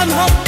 I'm home.